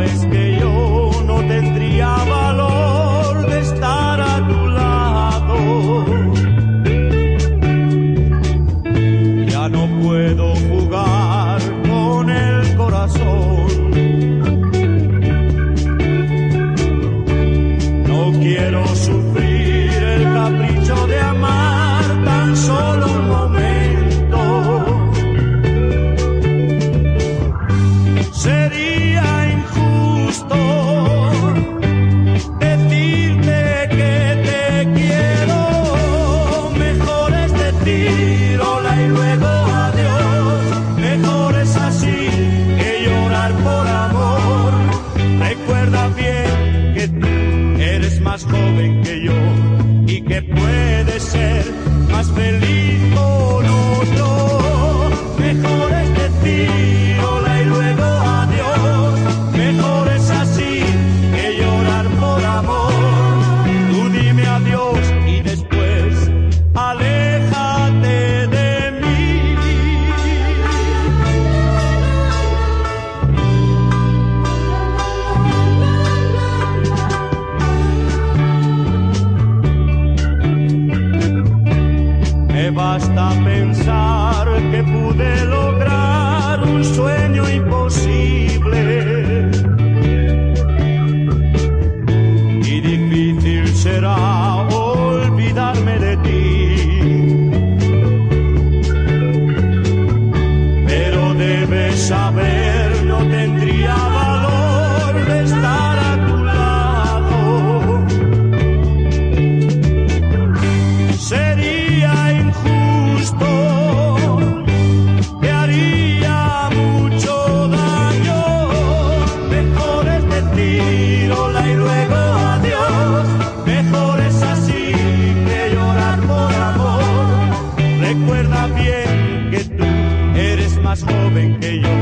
sabes que yo no tendría valor de estar a tu lado. Ya no puedo jugar con el corazón. No quiero sufrir. que yo y que puede ser más feliz con otro. Basta pensar que pude lograr un sueño imposible. joven que yo.